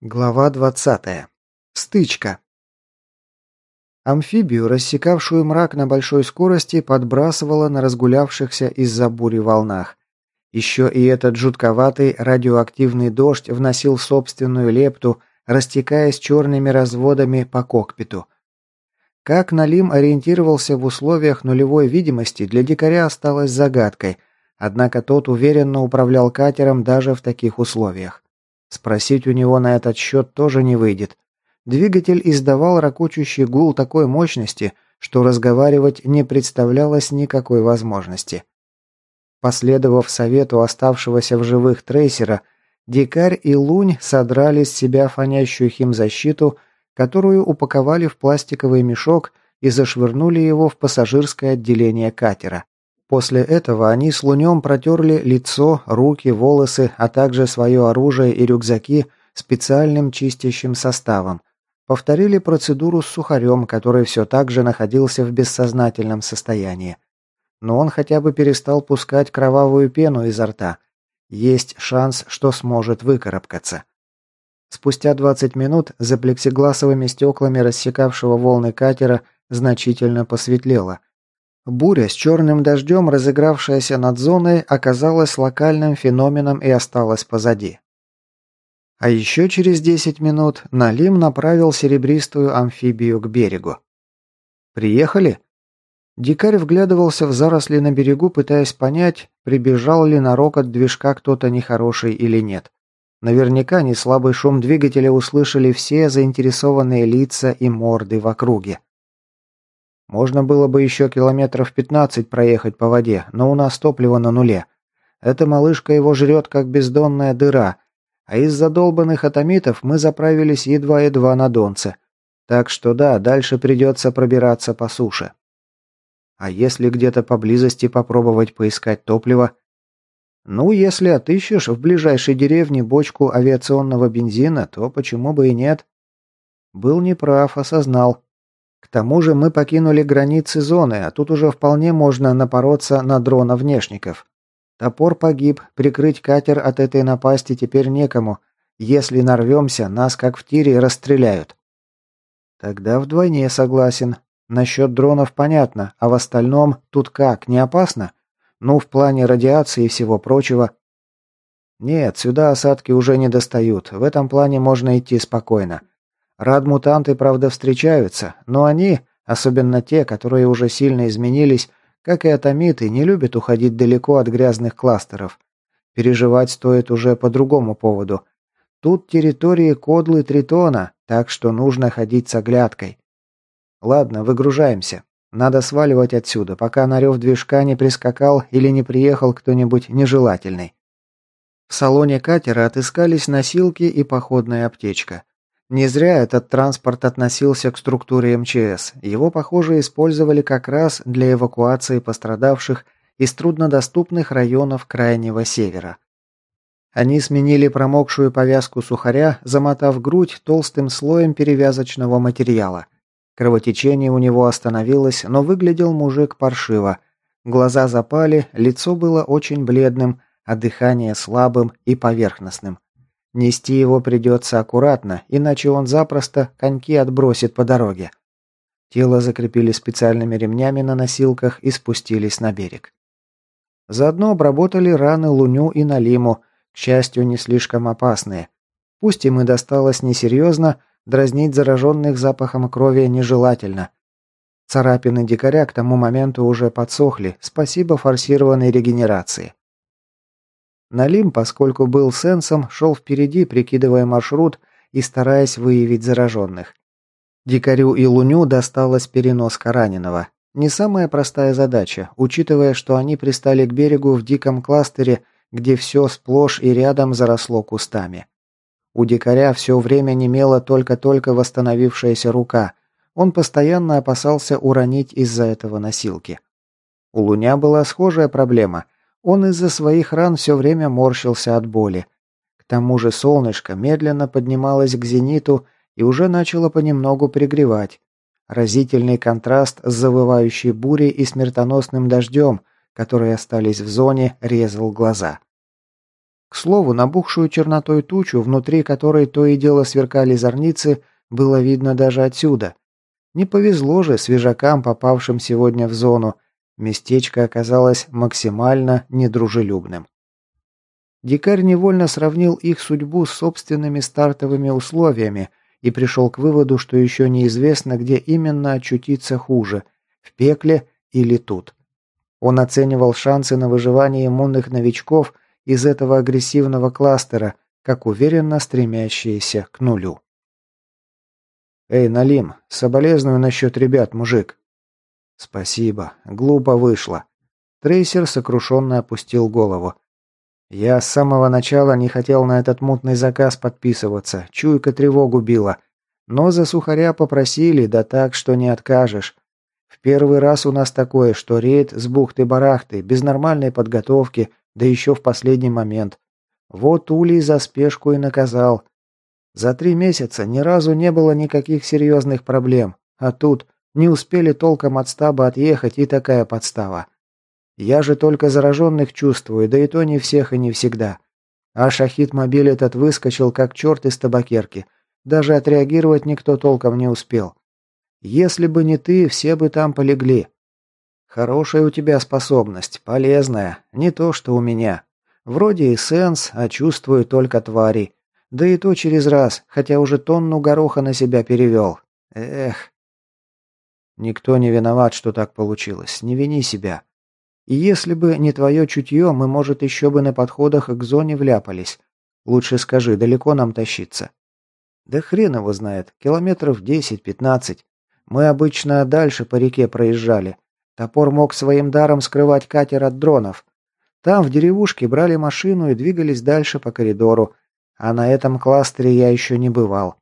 Глава 20. Стычка. Амфибию, рассекавшую мрак на большой скорости, подбрасывала на разгулявшихся из-за бури волнах. Еще и этот жутковатый радиоактивный дождь вносил собственную лепту, растекаясь черными разводами по кокпиту. Как Налим ориентировался в условиях нулевой видимости, для дикаря осталось загадкой, однако тот уверенно управлял катером даже в таких условиях. Спросить у него на этот счет тоже не выйдет. Двигатель издавал ракочущий гул такой мощности, что разговаривать не представлялось никакой возможности. Последовав совету оставшегося в живых трейсера, Дикарь и Лунь содрали с себя фонящую химзащиту, которую упаковали в пластиковый мешок и зашвырнули его в пассажирское отделение катера. После этого они с Лунем протерли лицо, руки, волосы, а также свое оружие и рюкзаки специальным чистящим составом. Повторили процедуру с сухарем, который все так же находился в бессознательном состоянии. Но он хотя бы перестал пускать кровавую пену изо рта. Есть шанс, что сможет выкарабкаться. Спустя 20 минут за плексигласовыми стеклами рассекавшего волны катера значительно посветлело – Буря с черным дождем, разыгравшаяся над зоной, оказалась локальным феноменом и осталась позади. А еще через 10 минут Налим направил серебристую амфибию к берегу. «Приехали?» Дикарь вглядывался в заросли на берегу, пытаясь понять, прибежал ли на рокот движка кто-то нехороший или нет. Наверняка неслабый шум двигателя услышали все заинтересованные лица и морды в округе. Можно было бы еще километров 15 проехать по воде, но у нас топливо на нуле. Эта малышка его жрет, как бездонная дыра, а из-за долбанных атомитов мы заправились едва-едва на донце. Так что да, дальше придется пробираться по суше. А если где-то поблизости попробовать поискать топливо? Ну, если отыщешь в ближайшей деревне бочку авиационного бензина, то почему бы и нет? Был неправ, осознал. К тому же мы покинули границы зоны, а тут уже вполне можно напороться на дрона внешников. Топор погиб, прикрыть катер от этой напасти теперь некому. Если нарвемся, нас как в тире расстреляют. Тогда вдвойне согласен. Насчет дронов понятно, а в остальном тут как, не опасно? Ну, в плане радиации и всего прочего. Нет, сюда осадки уже не достают, в этом плане можно идти спокойно. Рад-мутанты, правда, встречаются, но они, особенно те, которые уже сильно изменились, как и атомиты, не любят уходить далеко от грязных кластеров. Переживать стоит уже по другому поводу. Тут территории Кодлы Тритона, так что нужно ходить с оглядкой. Ладно, выгружаемся. Надо сваливать отсюда, пока на рев движка не прискакал или не приехал кто-нибудь нежелательный. В салоне катера отыскались носилки и походная аптечка. Не зря этот транспорт относился к структуре МЧС. Его, похоже, использовали как раз для эвакуации пострадавших из труднодоступных районов Крайнего Севера. Они сменили промокшую повязку сухаря, замотав грудь толстым слоем перевязочного материала. Кровотечение у него остановилось, но выглядел мужик паршиво. Глаза запали, лицо было очень бледным, а дыхание слабым и поверхностным. Нести его придется аккуратно, иначе он запросто коньки отбросит по дороге. Тело закрепили специальными ремнями на носилках и спустились на берег. Заодно обработали раны Луню и Налиму, к счастью, не слишком опасные. Пусть им и досталось несерьезно, дразнить зараженных запахом крови нежелательно. Царапины дикаря к тому моменту уже подсохли, спасибо форсированной регенерации. Налим, поскольку был сенсом, шел впереди, прикидывая маршрут и стараясь выявить зараженных. Дикарю и Луню досталась переноска раненого. Не самая простая задача, учитывая, что они пристали к берегу в диком кластере, где все сплошь и рядом заросло кустами. У дикаря все время немела только-только восстановившаяся рука. Он постоянно опасался уронить из-за этого носилки. У Луня была схожая проблема – он из-за своих ран все время морщился от боли. К тому же солнышко медленно поднималось к зениту и уже начало понемногу пригревать. Разительный контраст с завывающей бурей и смертоносным дождем, которые остались в зоне, резал глаза. К слову, набухшую чернотой тучу, внутри которой то и дело сверкали зорницы, было видно даже отсюда. Не повезло же свежакам, попавшим сегодня в зону. Местечко оказалось максимально недружелюбным. Дикарь невольно сравнил их судьбу с собственными стартовыми условиями и пришел к выводу, что еще неизвестно, где именно очутиться хуже – в пекле или тут. Он оценивал шансы на выживание иммунных новичков из этого агрессивного кластера, как уверенно стремящиеся к нулю. «Эй, Налим, соболезную насчет ребят, мужик». «Спасибо. Глупо вышло». Трейсер сокрушенно опустил голову. «Я с самого начала не хотел на этот мутный заказ подписываться, чуйка тревогу била. Но за сухаря попросили, да так, что не откажешь. В первый раз у нас такое, что рейд с бухты-барахты, без нормальной подготовки, да еще в последний момент. Вот Улей за спешку и наказал. За три месяца ни разу не было никаких серьезных проблем, а тут не успели толком от стаба отъехать и такая подстава. Я же только зараженных чувствую, да и то не всех и не всегда. А шахид-мобиль этот выскочил, как черт из табакерки. Даже отреагировать никто толком не успел. Если бы не ты, все бы там полегли. Хорошая у тебя способность, полезная, не то что у меня. Вроде и сенс, а чувствую только твари. Да и то через раз, хотя уже тонну гороха на себя перевел. Эх. Никто не виноват, что так получилось. Не вини себя. И если бы не твое чутье, мы, может, еще бы на подходах к зоне вляпались. Лучше скажи, далеко нам тащиться? Да хрен его знает, километров десять-пятнадцать. Мы обычно дальше по реке проезжали. Топор мог своим даром скрывать катер от дронов. Там, в деревушке, брали машину и двигались дальше по коридору. А на этом кластере я еще не бывал.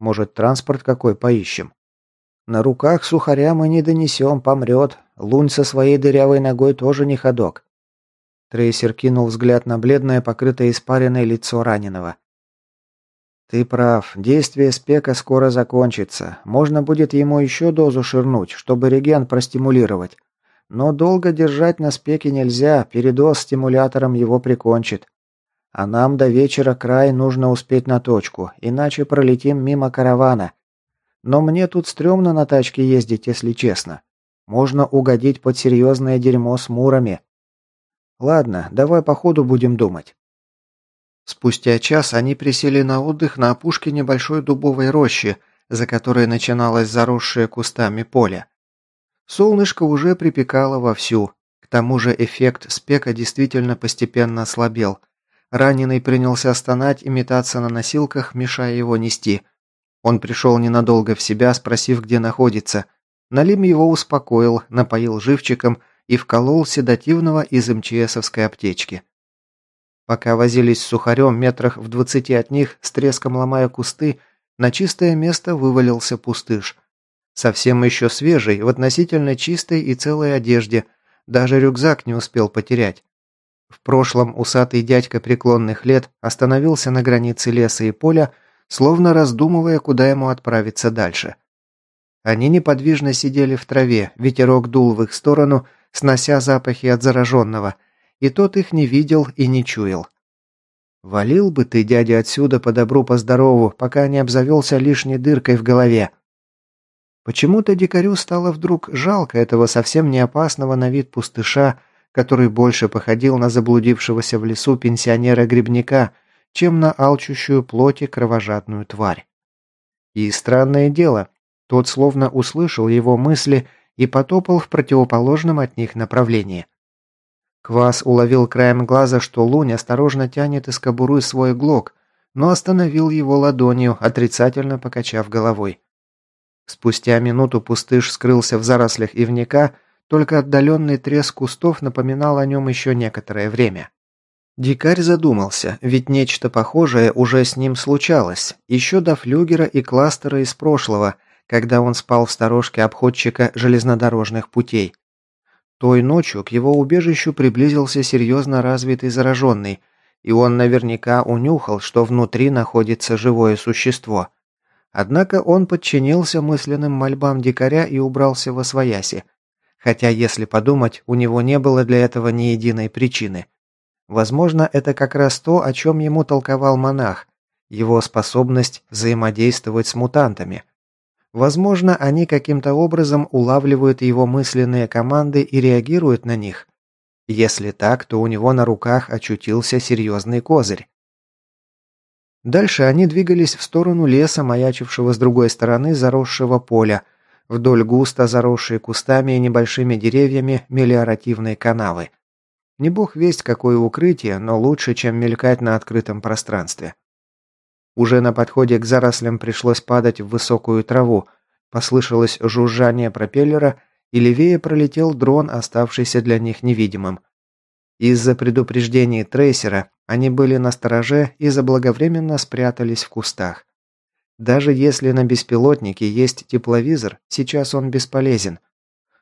Может, транспорт какой поищем? На руках сухаря мы не донесем, помрет. Лунь со своей дырявой ногой тоже не ходок. Трейсер кинул взгляд на бледное, покрытое испаренное лицо раненого. «Ты прав. Действие спека скоро закончится. Можно будет ему еще дозу ширнуть, чтобы реген простимулировать. Но долго держать на спеке нельзя, передоз стимулятором его прикончит. А нам до вечера край нужно успеть на точку, иначе пролетим мимо каравана. Но мне тут стрёмно на тачке ездить, если честно. Можно угодить под серьезное дерьмо с мурами. Ладно, давай по ходу будем думать. Спустя час они присели на отдых на опушке небольшой дубовой рощи, за которой начиналось заросшее кустами поле. Солнышко уже припекало вовсю. К тому же эффект спека действительно постепенно ослабел. Раненый принялся стонать и метаться на носилках, мешая его нести. Он пришел ненадолго в себя, спросив, где находится – Налим его успокоил, напоил живчиком и вколол седативного из МЧСовской аптечки. Пока возились с сухарем метрах в двадцати от них, с треском ломая кусты, на чистое место вывалился пустыш. Совсем еще свежий, в относительно чистой и целой одежде, даже рюкзак не успел потерять. В прошлом усатый дядька преклонных лет остановился на границе леса и поля, словно раздумывая, куда ему отправиться дальше. Они неподвижно сидели в траве, ветерок дул в их сторону, снося запахи от зараженного, и тот их не видел и не чуял. «Валил бы ты, дядя, отсюда по добру, по здорову, пока не обзавелся лишней дыркой в голове». Почему-то дикарю стало вдруг жалко этого совсем не опасного на вид пустыша, который больше походил на заблудившегося в лесу пенсионера-грибника, чем на алчущую плоти кровожадную тварь. И странное дело, тот словно услышал его мысли и потопал в противоположном от них направлении. Квас уловил краем глаза, что Лунь осторожно тянет из кобуры свой глок, но остановил его ладонью, отрицательно покачав головой. Спустя минуту пустыш скрылся в зарослях ивника, только отдаленный треск кустов напоминал о нем еще некоторое время. Дикарь задумался, ведь нечто похожее уже с ним случалось, еще до флюгера и кластера из прошлого – когда он спал в сторожке обходчика железнодорожных путей. Той ночью к его убежищу приблизился серьезно развитый зараженный, и он наверняка унюхал, что внутри находится живое существо. Однако он подчинился мысленным мольбам дикаря и убрался во свояси. Хотя, если подумать, у него не было для этого ни единой причины. Возможно, это как раз то, о чем ему толковал монах, его способность взаимодействовать с мутантами. Возможно, они каким-то образом улавливают его мысленные команды и реагируют на них. Если так, то у него на руках очутился серьезный козырь. Дальше они двигались в сторону леса, маячившего с другой стороны заросшего поля, вдоль густо заросшей кустами и небольшими деревьями мелиоративной канавы. Не бог весть, какое укрытие, но лучше, чем мелькать на открытом пространстве. Уже на подходе к зарослям пришлось падать в высокую траву, послышалось жужжание пропеллера, и левее пролетел дрон, оставшийся для них невидимым. Из-за предупреждений трейсера они были на стороже и заблаговременно спрятались в кустах. Даже если на беспилотнике есть тепловизор, сейчас он бесполезен –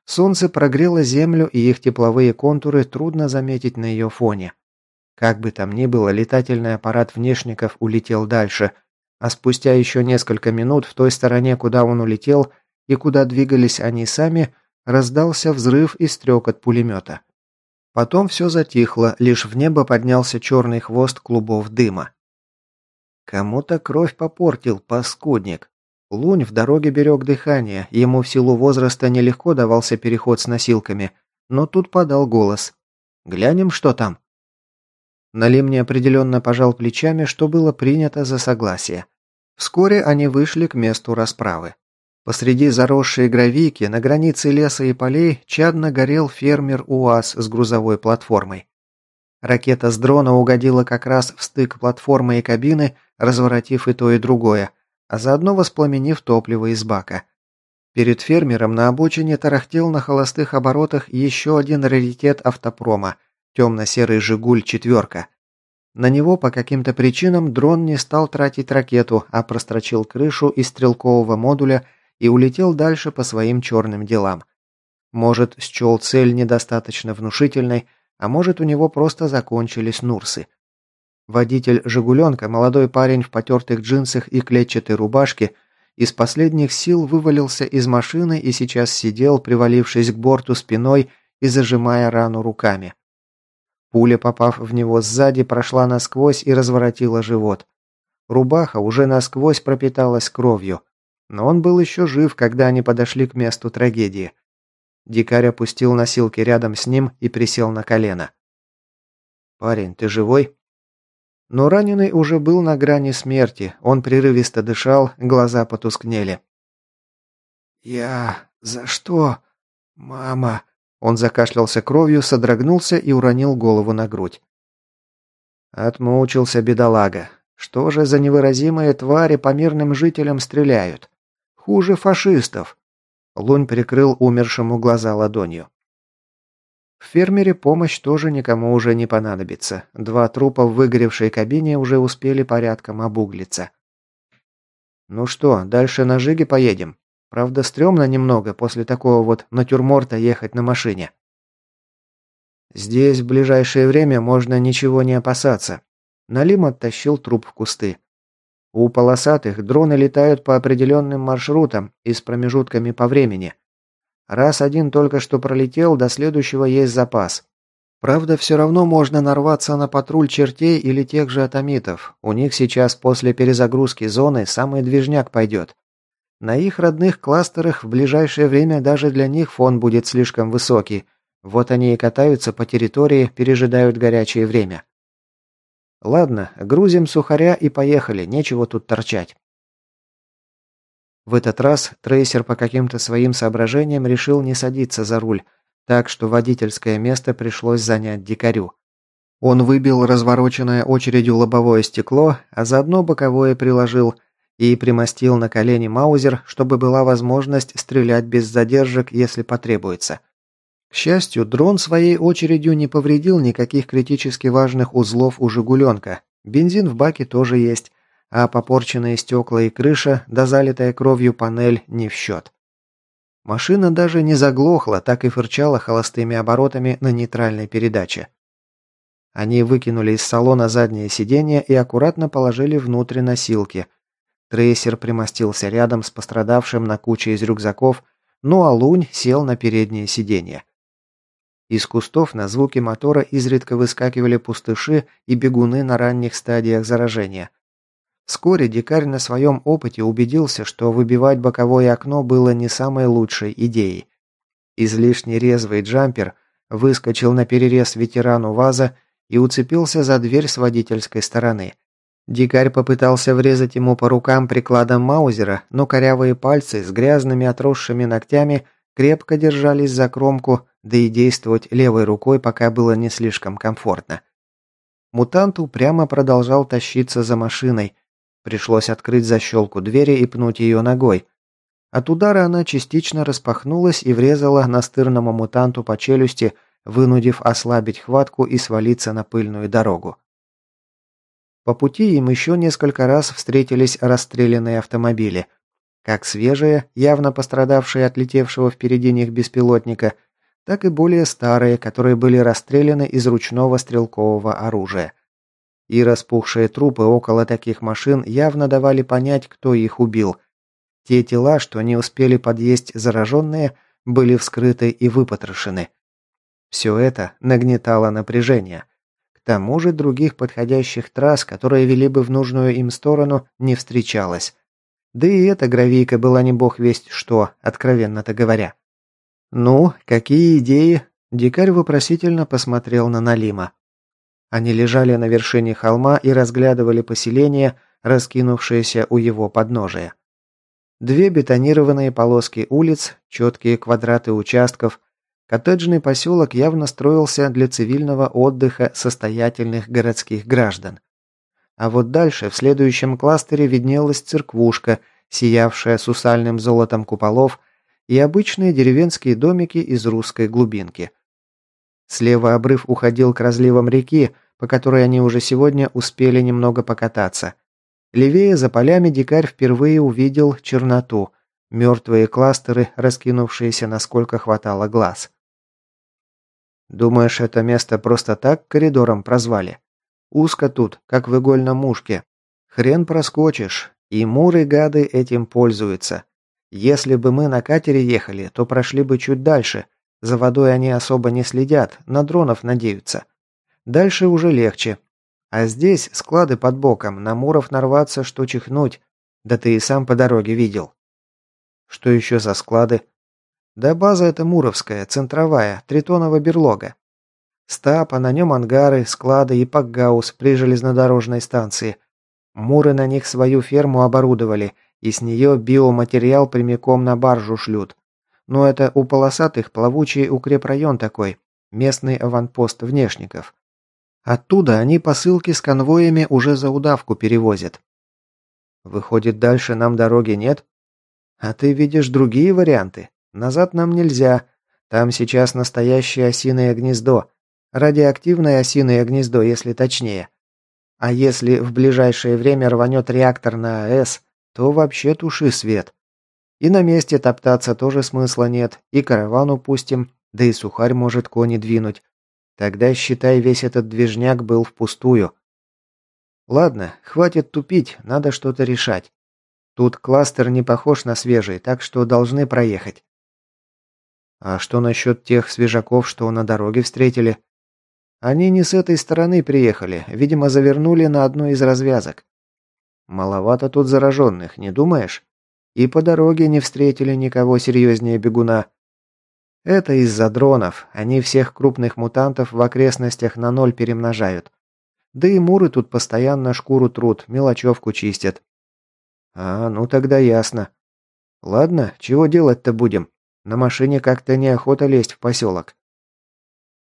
Солнце прогрело землю, и их тепловые контуры трудно заметить на ее фоне. Как бы там ни было, летательный аппарат внешников улетел дальше, а спустя еще несколько минут в той стороне, куда он улетел и куда двигались они сами, раздался взрыв и стрек от пулемета. Потом все затихло, лишь в небо поднялся черный хвост клубов дыма. «Кому-то кровь попортил, паскудник», Лунь в дороге берег дыхание, ему в силу возраста нелегко давался переход с носилками, но тут подал голос. «Глянем, что там?» Налим неопределенно пожал плечами, что было принято за согласие. Вскоре они вышли к месту расправы. Посреди заросшей гравийки, на границе леса и полей, чадно горел фермер УАЗ с грузовой платформой. Ракета с дрона угодила как раз в стык платформы и кабины, разворотив и то, и другое, а заодно воспламенив топливо из бака. Перед фермером на обочине тарахтел на холостых оборотах еще один раритет автопрома – темно-серый «Жигуль» четверка. На него по каким-то причинам дрон не стал тратить ракету, а прострочил крышу из стрелкового модуля и улетел дальше по своим черным делам. Может, счел цель недостаточно внушительной, а может, у него просто закончились нурсы – Водитель «Жигуленка», молодой парень в потертых джинсах и клетчатой рубашке, из последних сил вывалился из машины и сейчас сидел, привалившись к борту спиной и зажимая рану руками. Пуля, попав в него сзади, прошла насквозь и разворотила живот. Рубаха уже насквозь пропиталась кровью. Но он был еще жив, когда они подошли к месту трагедии. Дикарь опустил носилки рядом с ним и присел на колено. «Парень, ты живой?» Но раненый уже был на грани смерти, он прерывисто дышал, глаза потускнели. «Я... за что? Мама...» Он закашлялся кровью, содрогнулся и уронил голову на грудь. Отмучился бедолага. Что же за невыразимые твари по мирным жителям стреляют? Хуже фашистов. Лунь прикрыл умершему глаза ладонью. В фермере помощь тоже никому уже не понадобится. Два трупа в выгоревшей кабине уже успели порядком обуглиться. Ну что, дальше на Жиге поедем? Правда, стрёмно немного после такого вот натюрморта ехать на машине. Здесь в ближайшее время можно ничего не опасаться. Налим оттащил труп в кусты. У полосатых дроны летают по определенным маршрутам и с промежутками по времени. Раз один только что пролетел, до следующего есть запас. Правда, все равно можно нарваться на патруль чертей или тех же атомитов. У них сейчас после перезагрузки зоны самый движняк пойдет. На их родных кластерах в ближайшее время даже для них фон будет слишком высокий. Вот они и катаются по территории, пережидают горячее время. Ладно, грузим сухаря и поехали, нечего тут торчать. В этот раз трейсер по каким-то своим соображениям решил не садиться за руль, так что водительское место пришлось занять дикарю. Он выбил развороченное очередью лобовое стекло, а заодно боковое приложил и примостил на колени маузер, чтобы была возможность стрелять без задержек, если потребуется. К счастью, дрон своей очередью не повредил никаких критически важных узлов у «Жигуленка». Бензин в баке тоже есть, а попорченные стекла и крыша, да залитая кровью панель не в счет. Машина даже не заглохла, так и фырчала холостыми оборотами на нейтральной передаче. Они выкинули из салона заднее сиденье и аккуратно положили внутрь носилки. Трейсер примостился рядом с пострадавшим на куче из рюкзаков, ну а Лунь сел на переднее сиденье. Из кустов на звуки мотора изредка выскакивали пустыши и бегуны на ранних стадиях заражения. Вскоре дикарь на своем опыте убедился, что выбивать боковое окно было не самой лучшей идеей. Излишне резвый джампер выскочил на перерез ветерану ВАЗа и уцепился за дверь с водительской стороны. Дикарь попытался врезать ему по рукам прикладом маузера, но корявые пальцы с грязными отросшими ногтями крепко держались за кромку, да и действовать левой рукой пока было не слишком комфортно. Мутант упрямо продолжал тащиться за машиной, Пришлось открыть защелку двери и пнуть ее ногой. От удара она частично распахнулась и врезала настырному мутанту по челюсти, вынудив ослабить хватку и свалиться на пыльную дорогу. По пути им еще несколько раз встретились расстрелянные автомобили. Как свежие, явно пострадавшие от летевшего впереди них беспилотника, так и более старые, которые были расстреляны из ручного стрелкового оружия и распухшие трупы около таких машин явно давали понять, кто их убил. Те тела, что не успели подъесть зараженные, были вскрыты и выпотрошены. Все это нагнетало напряжение. К тому же других подходящих трасс, которые вели бы в нужную им сторону, не встречалось. Да и эта гравийка была не бог весть что, откровенно-то говоря. «Ну, какие идеи?» Дикарь вопросительно посмотрел на Налима. Они лежали на вершине холма и разглядывали поселение, раскинувшееся у его подножия. Две бетонированные полоски улиц, четкие квадраты участков. Коттеджный поселок явно строился для цивильного отдыха состоятельных городских граждан. А вот дальше, в следующем кластере, виднелась церквушка, сиявшая сусальным золотом куполов, и обычные деревенские домики из русской глубинки – Слева обрыв уходил к разливам реки, по которой они уже сегодня успели немного покататься. Левее за полями дикарь впервые увидел черноту, мертвые кластеры, раскинувшиеся насколько хватало глаз. «Думаешь, это место просто так коридором прозвали? Узко тут, как в игольном мушке. Хрен проскочишь, и муры-гады этим пользуются. Если бы мы на катере ехали, то прошли бы чуть дальше – за водой они особо не следят, на дронов надеются. Дальше уже легче. А здесь склады под боком, на муров нарваться, что чихнуть. Да ты и сам по дороге видел. Что еще за склады? Да база эта муровская, центровая, тритонова берлога. Стап, а на нем ангары, склады и пакгаус при железнодорожной станции. Муры на них свою ферму оборудовали, и с нее биоматериал прямиком на баржу шлют. Но это у полосатых плавучий укрепрайон такой, местный аванпост внешников. Оттуда они посылки с конвоями уже за удавку перевозят. Выходит, дальше нам дороги нет? А ты видишь другие варианты? Назад нам нельзя. Там сейчас настоящее осиное гнездо. Радиоактивное осиное гнездо, если точнее. А если в ближайшее время рванет реактор на АЭС, то вообще туши свет. И на месте топтаться тоже смысла нет, и караван упустим, да и сухарь может кони двинуть. Тогда, считай, весь этот движняк был впустую. Ладно, хватит тупить, надо что-то решать. Тут кластер не похож на свежий, так что должны проехать. А что насчет тех свежаков, что на дороге встретили? Они не с этой стороны приехали, видимо, завернули на одну из развязок. Маловато тут зараженных, не думаешь? И по дороге не встретили никого серьезнее бегуна. Это из-за дронов. Они всех крупных мутантов в окрестностях на ноль перемножают. Да и муры тут постоянно шкуру трут, мелочевку чистят. А, ну тогда ясно. Ладно, чего делать-то будем? На машине как-то неохота лезть в поселок.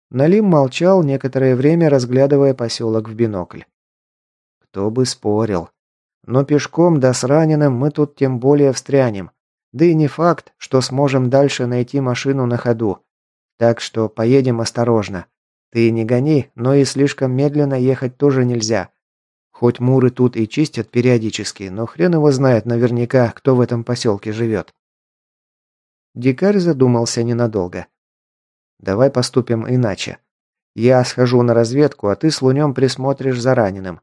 Налим молчал некоторое время, разглядывая поселок в бинокль. Кто бы спорил. Но пешком да с раненым мы тут тем более встрянем. Да и не факт, что сможем дальше найти машину на ходу. Так что поедем осторожно. Ты не гони, но и слишком медленно ехать тоже нельзя. Хоть муры тут и чистят периодически, но хрен его знает наверняка, кто в этом поселке живет. Дикарь задумался ненадолго. «Давай поступим иначе. Я схожу на разведку, а ты с Лунем присмотришь за раненым.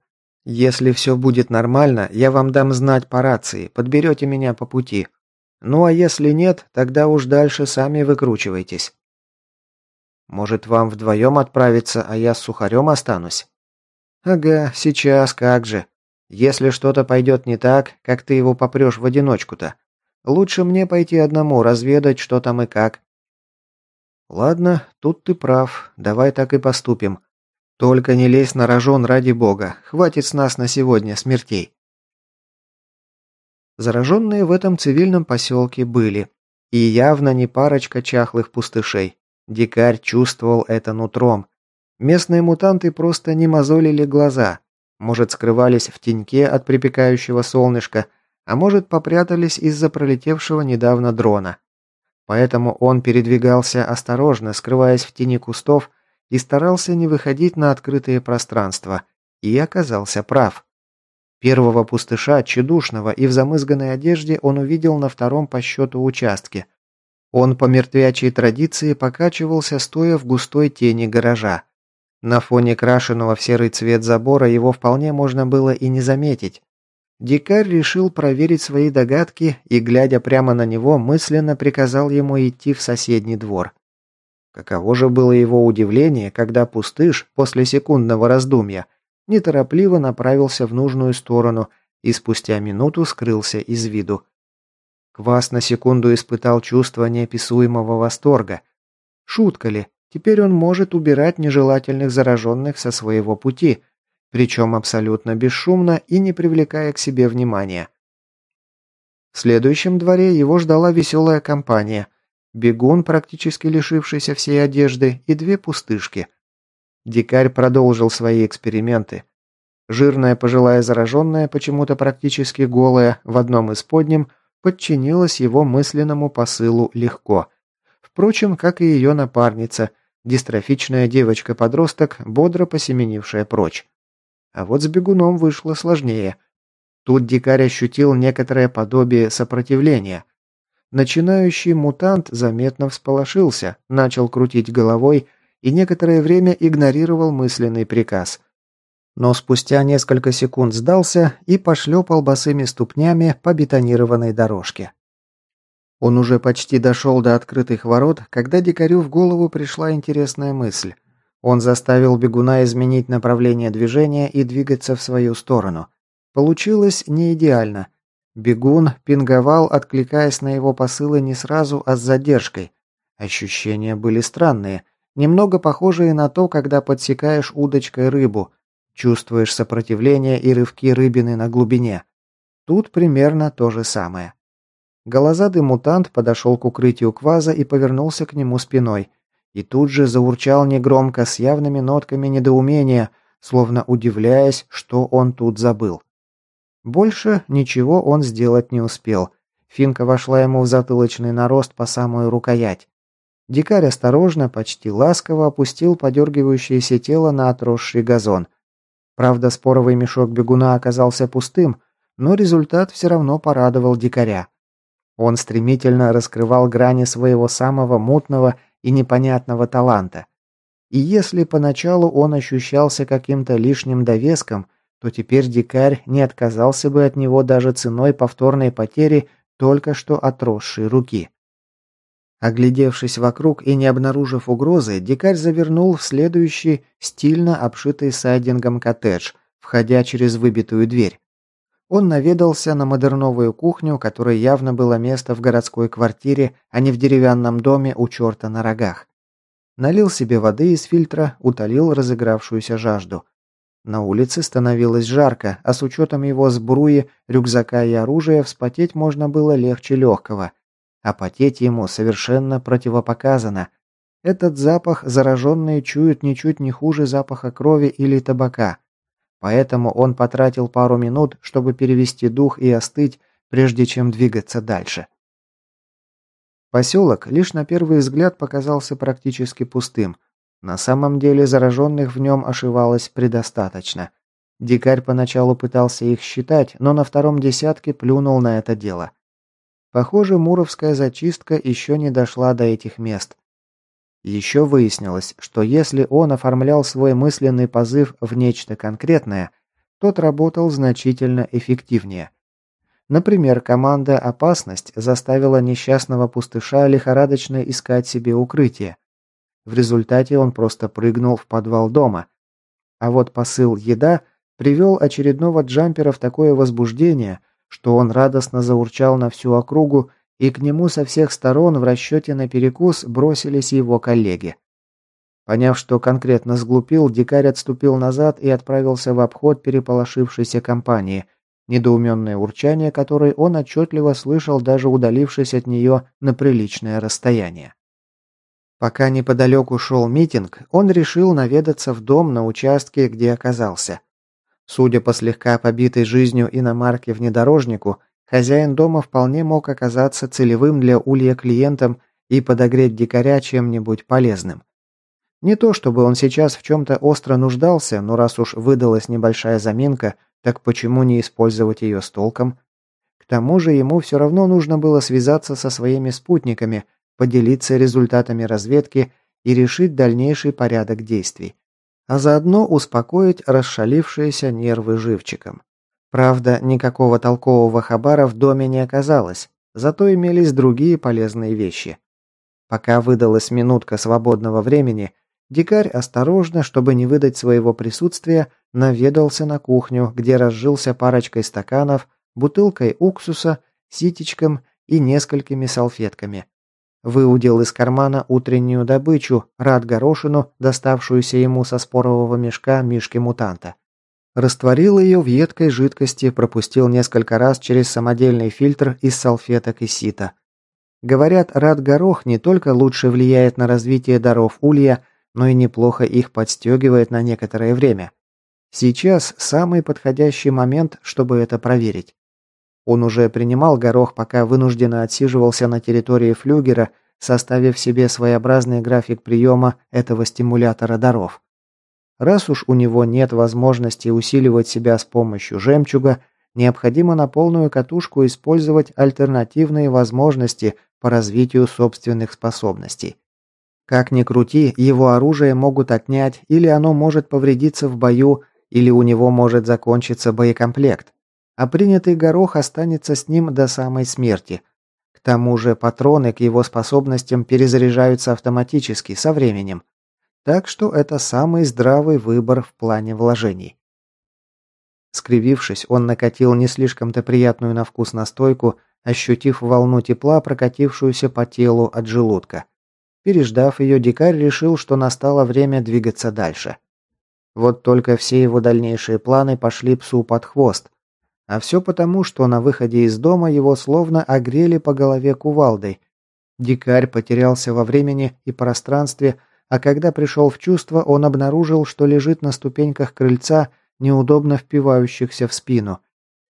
Если все будет нормально, я вам дам знать по рации, подберете меня по пути. Ну а если нет, тогда уж дальше сами выкручивайтесь. Может, вам вдвоем отправиться, а я с сухарем останусь?» «Ага, сейчас, как же. Если что-то пойдет не так, как ты его попрешь в одиночку-то? Лучше мне пойти одному, разведать, что там и как». «Ладно, тут ты прав. Давай так и поступим. Только не лезь на рожон ради бога. Хватит с нас на сегодня смертей». Зараженные в этом цивильном поселке были. И явно не парочка чахлых пустышей. Дикарь чувствовал это нутром. Местные мутанты просто не мозолили глаза. Может, скрывались в теньке от припекающего солнышка, а может, попрятались из-за пролетевшего недавно дрона. Поэтому он передвигался осторожно, скрываясь в тени кустов, и старался не выходить на открытые пространства. И оказался прав. Первого пустыша, тщедушного и в замызганной одежде, он увидел на втором по счету участке. Он по мертвячей традиции покачивался, стоя в густой тени гаража. На фоне крашеного в серый цвет забора его вполне можно было и не заметить. Дикарь решил проверить свои догадки и, глядя прямо на него, мысленно приказал ему идти в соседний двор. Каково же было его удивление, когда пустыш, после секундного раздумья, неторопливо направился в нужную сторону и спустя минуту скрылся из виду. Квас на секунду испытал чувство неописуемого восторга. Шутка ли? Теперь он может убирать нежелательных зараженных со своего пути, причем абсолютно бесшумно и не привлекая к себе внимания. В следующем дворе его ждала веселая компания. Бегун, практически лишившийся всей одежды, и две пустышки. Дикарь продолжил свои эксперименты. Жирная пожилая зараженная, почему-то практически голая, в одном из подним, подчинилась его мысленному посылу легко. Впрочем, как и ее напарница, дистрофичная девочка-подросток, бодро посеменившая прочь. А вот с бегуном вышло сложнее. Тут дикарь ощутил некоторое подобие сопротивления. Начинающий мутант заметно всполошился, начал крутить головой, и некоторое время игнорировал мысленный приказ. Но спустя несколько секунд сдался и пошлепал босыми ступнями по бетонированной дорожке. Он уже почти дошел до открытых ворот, когда дикарю в голову пришла интересная мысль. Он заставил бегуна изменить направление движения и двигаться в свою сторону. Получилось не идеально. Бегун пинговал, откликаясь на его посылы не сразу, а с задержкой. Ощущения были странные – Немного похожие на то, когда подсекаешь удочкой рыбу. Чувствуешь сопротивление и рывки рыбины на глубине. Тут примерно то же самое. Голозадый мутант подошел к укрытию кваза и повернулся к нему спиной. И тут же заурчал негромко с явными нотками недоумения, словно удивляясь, что он тут забыл. Больше ничего он сделать не успел. Финка вошла ему в затылочный нарост по самую рукоять. Дикарь осторожно, почти ласково опустил подергивающееся тело на отросший газон. Правда, споровый мешок бегуна оказался пустым, но результат все равно порадовал дикаря. Он стремительно раскрывал грани своего самого мутного и непонятного таланта. И если поначалу он ощущался каким-то лишним довеском, то теперь дикарь не отказался бы от него даже ценой повторной потери только что отросшей руки. Оглядевшись вокруг и не обнаружив угрозы, дикарь завернул в следующий стильно обшитый сайдингом коттедж, входя через выбитую дверь. Он наведался на модерновую кухню, которой явно было место в городской квартире, а не в деревянном доме у черта на рогах. Налил себе воды из фильтра, утолил разыгравшуюся жажду. На улице становилось жарко, а с учетом его сбруи, рюкзака и оружия вспотеть можно было легче легкого – а потеть ему совершенно противопоказано. Этот запах зараженные чуют ничуть не хуже запаха крови или табака. Поэтому он потратил пару минут, чтобы перевести дух и остыть, прежде чем двигаться дальше. Поселок лишь на первый взгляд показался практически пустым. На самом деле зараженных в нем ошивалось предостаточно. Дикарь поначалу пытался их считать, но на втором десятке плюнул на это дело. Похоже, муровская зачистка еще не дошла до этих мест. Еще выяснилось, что если он оформлял свой мысленный позыв в нечто конкретное, тот работал значительно эффективнее. Например, команда «Опасность» заставила несчастного пустыша лихорадочно искать себе укрытие. В результате он просто прыгнул в подвал дома. А вот посыл «еда» привел очередного джампера в такое возбуждение, что он радостно заурчал на всю округу, и к нему со всех сторон в расчете на перекус бросились его коллеги. Поняв, что конкретно сглупил, дикарь отступил назад и отправился в обход переполошившейся компании, недоуменное урчание которой он отчетливо слышал, даже удалившись от нее на приличное расстояние. Пока неподалеку шел митинг, он решил наведаться в дом на участке, где оказался. Судя по слегка побитой жизнью иномарки внедорожнику, хозяин дома вполне мог оказаться целевым для улья клиентом и подогреть дикаря чем-нибудь полезным. Не то чтобы он сейчас в чем-то остро нуждался, но раз уж выдалась небольшая заминка, так почему не использовать ее с толком? К тому же ему все равно нужно было связаться со своими спутниками – поделиться результатами разведки и решить дальнейший порядок действий, а заодно успокоить расшалившиеся нервы живчиком. Правда, никакого толкового хабара в доме не оказалось, зато имелись другие полезные вещи. Пока выдалась минутка свободного времени, дикарь осторожно, чтобы не выдать своего присутствия, наведался на кухню, где разжился парочкой стаканов, бутылкой уксуса, ситечком и несколькими салфетками. Выудил из кармана утреннюю добычу, рад горошину, доставшуюся ему со спорового мешка мишки-мутанта. Растворил ее в едкой жидкости, пропустил несколько раз через самодельный фильтр из салфеток и сита. Говорят, рад-горох не только лучше влияет на развитие даров улья, но и неплохо их подстегивает на некоторое время. Сейчас самый подходящий момент, чтобы это проверить. Он уже принимал горох, пока вынужденно отсиживался на территории флюгера, составив себе своеобразный график приема этого стимулятора даров. Раз уж у него нет возможности усиливать себя с помощью жемчуга, необходимо на полную катушку использовать альтернативные возможности по развитию собственных способностей. Как ни крути, его оружие могут отнять, или оно может повредиться в бою, или у него может закончиться боекомплект а принятый горох останется с ним до самой смерти. К тому же патроны к его способностям перезаряжаются автоматически со временем. Так что это самый здравый выбор в плане вложений. Скривившись, он накатил не слишком-то приятную на вкус настойку, ощутив волну тепла, прокатившуюся по телу от желудка. Переждав ее, дикарь решил, что настало время двигаться дальше. Вот только все его дальнейшие планы пошли псу под хвост, а все потому, что на выходе из дома его словно огрели по голове кувалдой. Дикарь потерялся во времени и пространстве, а когда пришел в чувство, он обнаружил, что лежит на ступеньках крыльца, неудобно впивающихся в спину.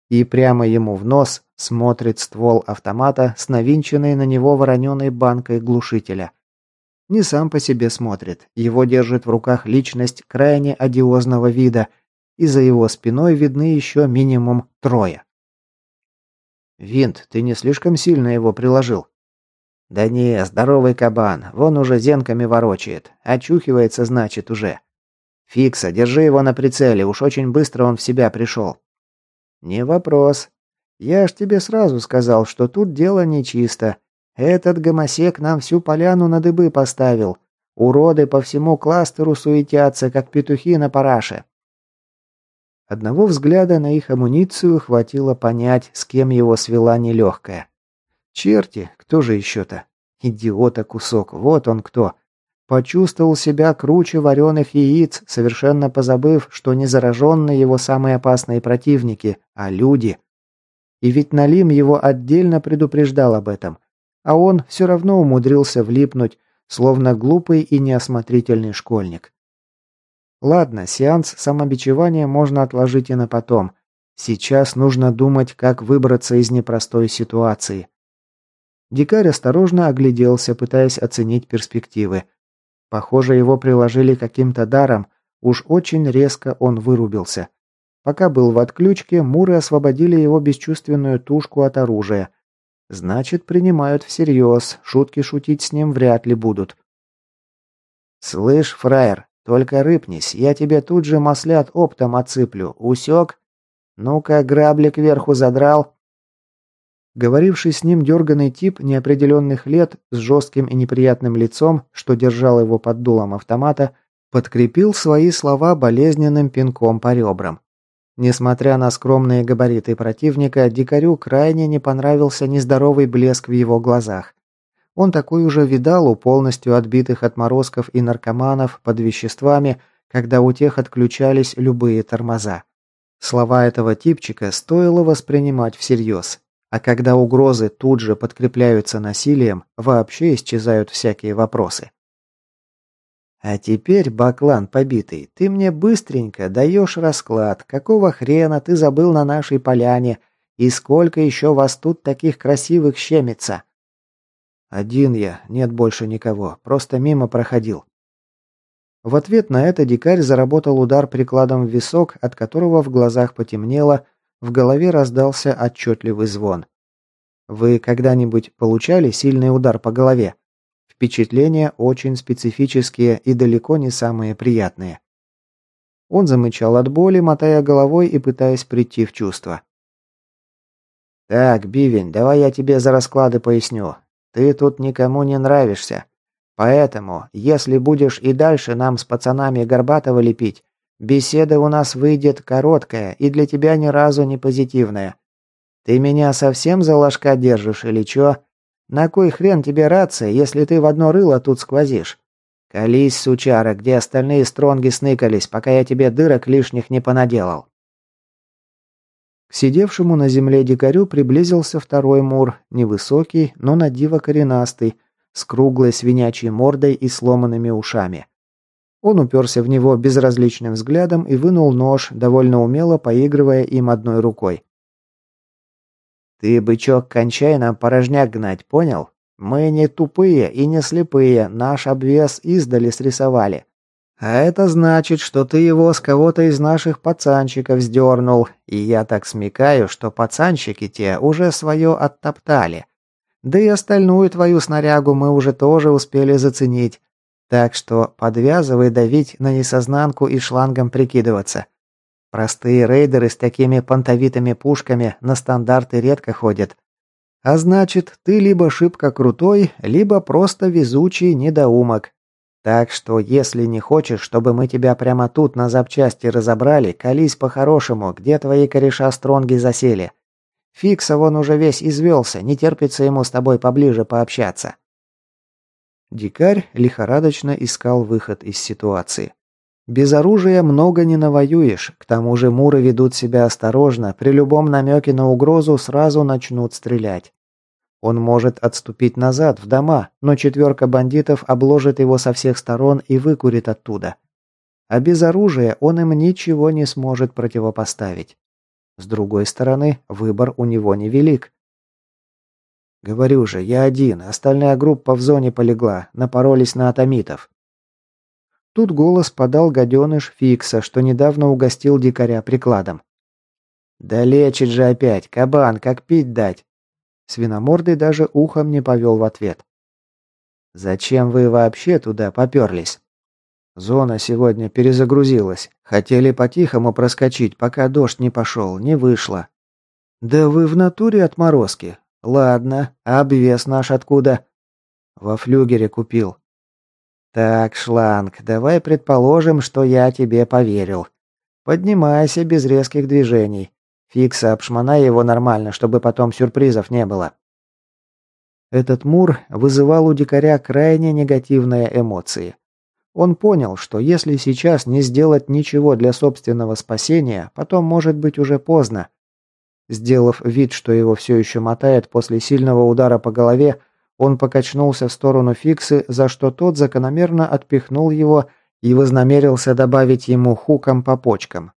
И прямо ему в нос смотрит ствол автомата с навинченной на него вороненой банкой глушителя. Не сам по себе смотрит, его держит в руках личность крайне одиозного вида – и за его спиной видны еще минимум трое. «Винт, ты не слишком сильно его приложил?» «Да не, здоровый кабан, вон уже зенками ворочает, очухивается, значит, уже. Фикса, держи его на прицеле, уж очень быстро он в себя пришел». «Не вопрос. Я ж тебе сразу сказал, что тут дело нечисто. Этот гомосек нам всю поляну на дыбы поставил. Уроды по всему кластеру суетятся, как петухи на параше. Одного взгляда на их амуницию хватило понять, с кем его свела нелегкая. Черти, кто же еще-то? Идиота кусок, вот он кто. Почувствовал себя круче вареных яиц, совершенно позабыв, что не зараженные его самые опасные противники, а люди. И ведь Налим его отдельно предупреждал об этом. А он все равно умудрился влипнуть, словно глупый и неосмотрительный школьник. Ладно, сеанс самобичевания можно отложить и на потом. Сейчас нужно думать, как выбраться из непростой ситуации. Дикарь осторожно огляделся, пытаясь оценить перспективы. Похоже, его приложили каким-то даром, уж очень резко он вырубился. Пока был в отключке, муры освободили его бесчувственную тушку от оружия. Значит, принимают всерьез, шутки шутить с ним вряд ли будут. «Слышь, фраер, только рыпнись, я тебе тут же маслят оптом отсыплю. Усек? Ну-ка, грабли кверху задрал». Говоривший с ним дерганный тип неопределенных лет с жестким и неприятным лицом, что держал его под дулом автомата, подкрепил свои слова болезненным пинком по ребрам. Несмотря на скромные габариты противника, дикарю крайне не понравился нездоровый блеск в его глазах. Он такой уже видал у полностью отбитых отморозков и наркоманов под веществами, когда у тех отключались любые тормоза. Слова этого типчика стоило воспринимать всерьез. А когда угрозы тут же подкрепляются насилием, вообще исчезают всякие вопросы. А теперь, баклан побитый, ты мне быстренько даешь расклад, какого хрена ты забыл на нашей поляне, и сколько еще вас тут таких красивых щемится? Один я, нет больше никого, просто мимо проходил. В ответ на это дикарь заработал удар прикладом в висок, от которого в глазах потемнело, в голове раздался отчетливый звон. Вы когда-нибудь получали сильный удар по голове? Впечатления очень специфические и далеко не самые приятные. Он замычал от боли, мотая головой и пытаясь прийти в чувство. «Так, Бивень, давай я тебе за расклады поясню. Ты тут никому не нравишься. Поэтому, если будешь и дальше нам с пацанами Горбатова лепить, Беседа у нас выйдет короткая и для тебя ни разу не позитивная. Ты меня совсем за ложка держишь или чё? На кой хрен тебе рация, если ты в одно рыло тут сквозишь? Колись, сучара, где остальные стронги сныкались, пока я тебе дырок лишних не понаделал. К сидевшему на земле дикарю приблизился второй мур, невысокий, но на диво коренастый, с круглой свинячьей мордой и сломанными ушами. Он уперся в него безразличным взглядом и вынул нож, довольно умело поигрывая им одной рукой. «Ты, бычок, кончай нам порожняк гнать, понял? Мы не тупые и не слепые, наш обвес издали срисовали. А это значит, что ты его с кого-то из наших пацанчиков сдернул, и я так смекаю, что пацанчики те уже свое оттоптали. Да и остальную твою снарягу мы уже тоже успели заценить. Так что подвязывай давить на несознанку и шлангом прикидываться. Простые рейдеры с такими понтовитыми пушками на стандарты редко ходят. А значит, ты либо шибко крутой, либо просто везучий недоумок. Так что, если не хочешь, чтобы мы тебя прямо тут на запчасти разобрали, колись по-хорошему, где твои кореша-стронги засели. Фикса вон уже весь извелся, не терпится ему с тобой поближе пообщаться. Дикарь лихорадочно искал выход из ситуации. Без оружия много не навоюешь, к тому же муры ведут себя осторожно, при любом намеке на угрозу сразу начнут стрелять. Он может отступить назад, в дома, но четверка бандитов обложит его со всех сторон и выкурит оттуда. А без оружия он им ничего не сможет противопоставить. С другой стороны, выбор у него невелик. Говорю же, я один, остальная группа в зоне полегла, напоролись на атомитов. Тут голос подал гаденыш Фикса, что недавно угостил дикаря прикладом. «Да лечит же опять, кабан, как пить дать!» Свиномордый даже ухом не повел в ответ. «Зачем вы вообще туда поперлись?» «Зона сегодня перезагрузилась. Хотели по-тихому проскочить, пока дождь не пошел, не вышло». «Да вы в натуре отморозки. Ладно, а обвес наш откуда? Во флюгере купил. Так, шланг, давай предположим, что я тебе поверил. Поднимайся без резких движений. Фикса, обшмонай его нормально, чтобы потом сюрпризов не было. Этот мур вызывал у дикаря крайне негативные эмоции. Он понял, что если сейчас не сделать ничего для собственного спасения, потом может быть уже поздно, Сделав вид, что его все еще мотает после сильного удара по голове, он покачнулся в сторону Фиксы, за что тот закономерно отпихнул его и вознамерился добавить ему хуком по почкам.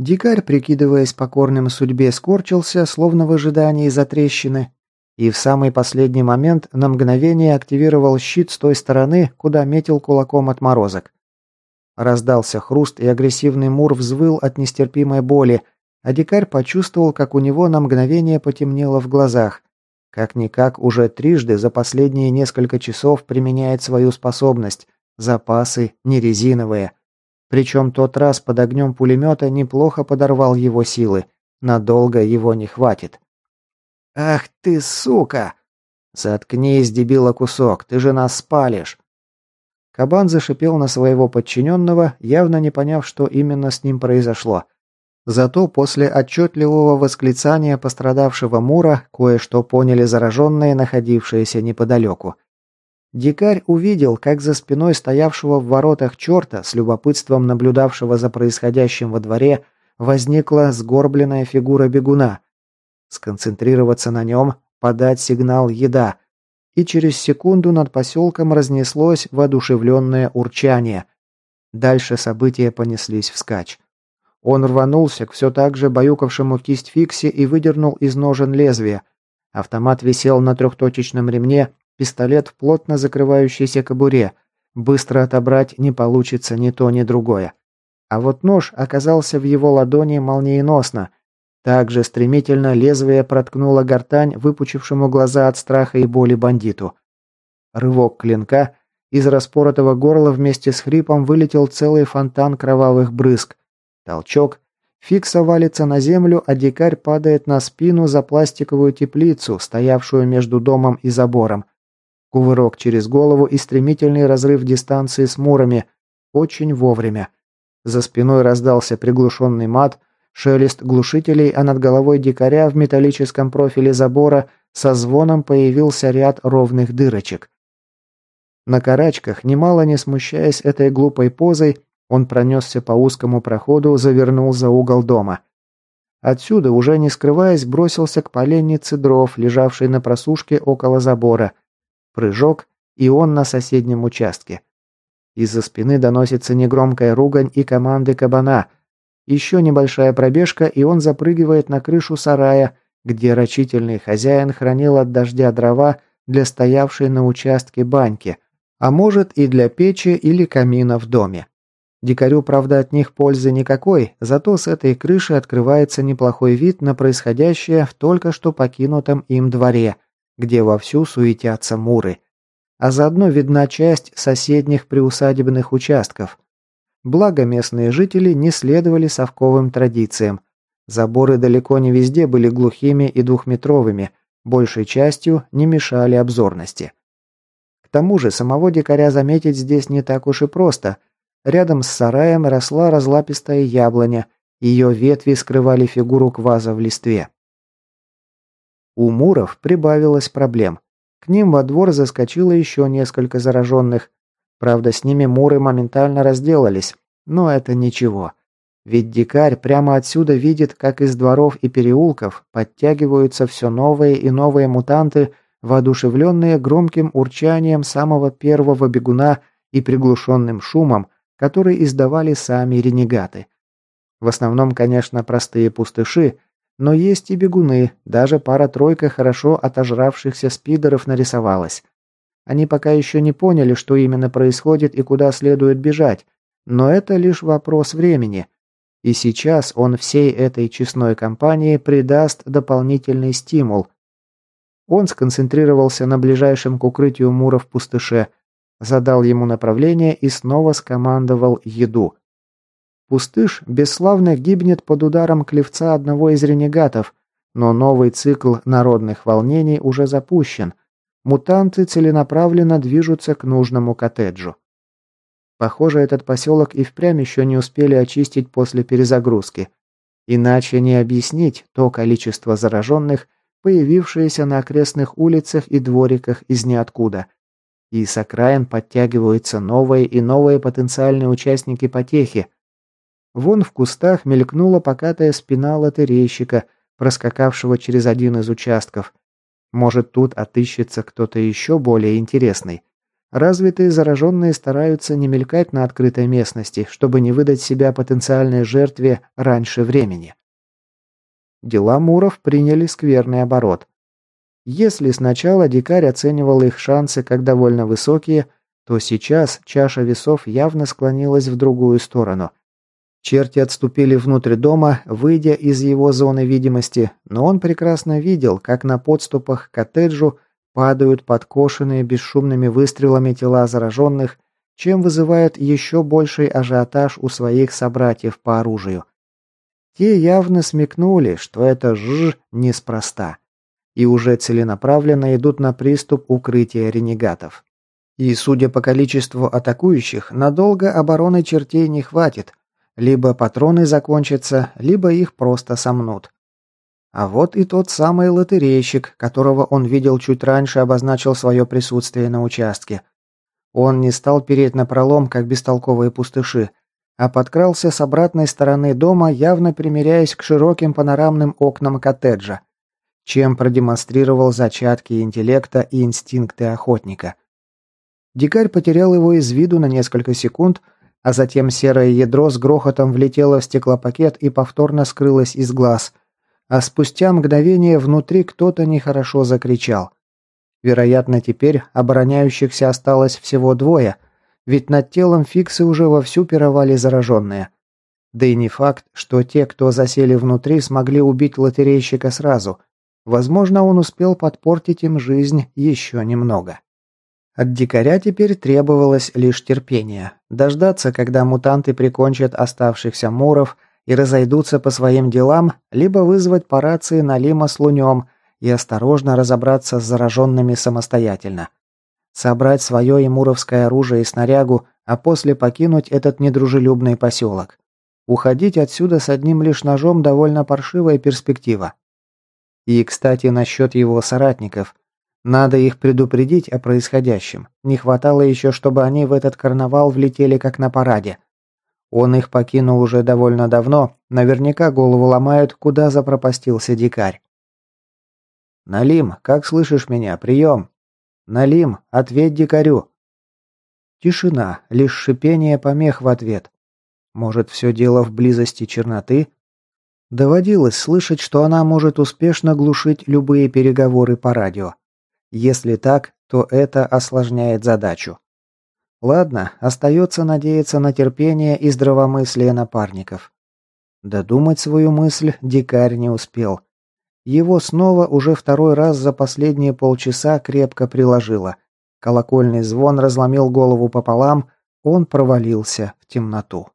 Дикарь, прикидываясь покорным судьбе, скорчился, словно в ожидании затрещины, и в самый последний момент на мгновение активировал щит с той стороны, куда метил кулаком отморозок. Раздался хруст, и агрессивный мур взвыл от нестерпимой боли, а дикарь почувствовал, как у него на мгновение потемнело в глазах. Как-никак уже трижды за последние несколько часов применяет свою способность. Запасы не резиновые. Причем тот раз под огнем пулемета неплохо подорвал его силы. Надолго его не хватит. «Ах ты, сука!» «Заткнись, дебила кусок, ты же нас спалишь!» Кабан зашипел на своего подчиненного, явно не поняв, что именно с ним произошло. Зато после отчетливого восклицания пострадавшего Мура кое-что поняли зараженные, находившиеся неподалеку. Дикарь увидел, как за спиной стоявшего в воротах черта, с любопытством наблюдавшего за происходящим во дворе, возникла сгорбленная фигура бегуна. Сконцентрироваться на нем, подать сигнал «Еда», и через секунду над поселком разнеслось воодушевленное урчание. Дальше события понеслись вскачь. Он рванулся к все так же баюкавшему кисть Фикси и выдернул из ножен лезвие. Автомат висел на трехточечном ремне, Пистолет в плотно закрывающейся кобуре. Быстро отобрать не получится ни то, ни другое. А вот нож оказался в его ладони молниеносно. Также стремительно лезвие проткнуло гортань, выпучившему глаза от страха и боли бандиту. Рывок клинка, из распоротого горла вместе с хрипом вылетел целый фонтан кровавых брызг. Толчок. Фикса валится на землю, а дикарь падает на спину за пластиковую теплицу, стоявшую между домом и забором. Кувырок через голову и стремительный разрыв дистанции с мурами. Очень вовремя. За спиной раздался приглушенный мат, шелест глушителей, а над головой дикаря в металлическом профиле забора со звоном появился ряд ровных дырочек. На карачках, немало не смущаясь этой глупой позой, он пронесся по узкому проходу, завернул за угол дома. Отсюда, уже не скрываясь, бросился к поленнице дров, лежавшей на просушке около забора, Прыжок, и он на соседнем участке. Из-за спины доносится негромкая ругань и команды кабана. Еще небольшая пробежка, и он запрыгивает на крышу сарая, где рачительный хозяин хранил от дождя дрова для стоявшей на участке баньки, а может и для печи или камина в доме. Дикарю, правда, от них пользы никакой, зато с этой крыши открывается неплохой вид на происходящее в только что покинутом им дворе – где вовсю суетятся муры, а заодно видна часть соседних приусадебных участков. Благо местные жители не следовали совковым традициям. Заборы далеко не везде были глухими и двухметровыми, большей частью не мешали обзорности. К тому же самого дикаря заметить здесь не так уж и просто. Рядом с сараем росла разлапистая яблоня, ее ветви скрывали фигуру кваза в листве. У муров прибавилось проблем. К ним во двор заскочило еще несколько зараженных. Правда, с ними муры моментально разделались, но это ничего. Ведь дикарь прямо отсюда видит, как из дворов и переулков подтягиваются все новые и новые мутанты, воодушевленные громким урчанием самого первого бегуна и приглушенным шумом, который издавали сами ренегаты. В основном, конечно, простые пустыши, но есть и бегуны, даже пара-тройка хорошо отожравшихся спидеров нарисовалась. Они пока еще не поняли, что именно происходит и куда следует бежать, но это лишь вопрос времени. И сейчас он всей этой честной компании придаст дополнительный стимул. Он сконцентрировался на ближайшем к укрытию Мура в пустыше, задал ему направление и снова скомандовал еду. Пустыш бесславно гибнет под ударом клевца одного из ренегатов, но новый цикл народных волнений уже запущен. Мутанты целенаправленно движутся к нужному коттеджу. Похоже, этот поселок и впрямь еще не успели очистить после перезагрузки. Иначе не объяснить то количество зараженных, появившееся на окрестных улицах и двориках из ниоткуда. И с окраин подтягиваются новые и новые потенциальные участники потехи – Вон в кустах мелькнула покатая спина лотерейщика, проскакавшего через один из участков. Может, тут отыщется кто-то еще более интересный. Развитые зараженные стараются не мелькать на открытой местности, чтобы не выдать себя потенциальной жертве раньше времени. Дела Муров приняли скверный оборот. Если сначала дикарь оценивал их шансы как довольно высокие, то сейчас чаша весов явно склонилась в другую сторону – Черти отступили внутрь дома, выйдя из его зоны видимости, но он прекрасно видел, как на подступах к коттеджу падают подкошенные бесшумными выстрелами тела зараженных, чем вызывают еще больший ажиотаж у своих собратьев по оружию. Те явно смекнули, что это ж неспроста. и уже целенаправленно идут на приступ укрытия ренегатов. И, судя по количеству атакующих, надолго обороны чертей не хватит. Либо патроны закончатся, либо их просто сомнут. А вот и тот самый лотерейщик, которого он видел чуть раньше, обозначил свое присутствие на участке. Он не стал переть на пролом, как бестолковые пустыши, а подкрался с обратной стороны дома, явно примиряясь к широким панорамным окнам коттеджа, чем продемонстрировал зачатки интеллекта и инстинкты охотника. Дикарь потерял его из виду на несколько секунд, а затем серое ядро с грохотом влетело в стеклопакет и повторно скрылось из глаз, а спустя мгновение внутри кто-то нехорошо закричал. Вероятно, теперь обороняющихся осталось всего двое, ведь над телом Фиксы уже вовсю пировали зараженные. Да и не факт, что те, кто засели внутри, смогли убить лотерейщика сразу. Возможно, он успел подпортить им жизнь еще немного. От дикаря теперь требовалось лишь терпение. Дождаться, когда мутанты прикончат оставшихся муров и разойдутся по своим делам, либо вызвать по рации Налима с Лунем и осторожно разобраться с зараженными самостоятельно. Собрать свое имуровское оружие и снарягу, а после покинуть этот недружелюбный поселок. Уходить отсюда с одним лишь ножом довольно паршивая перспектива. И, кстати, насчет его соратников. Надо их предупредить о происходящем. Не хватало еще, чтобы они в этот карнавал влетели как на параде. Он их покинул уже довольно давно, наверняка голову ломают, куда запропастился дикарь. «Налим, как слышишь меня? Прием!» «Налим, ответь дикарю!» Тишина, лишь шипение помех в ответ. Может, все дело в близости черноты? Доводилось слышать, что она может успешно глушить любые переговоры по радио. Если так, то это осложняет задачу. Ладно, остается надеяться на терпение и здравомыслие напарников. Додумать свою мысль дикарь не успел. Его снова уже второй раз за последние полчаса крепко приложило. Колокольный звон разломил голову пополам, он провалился в темноту.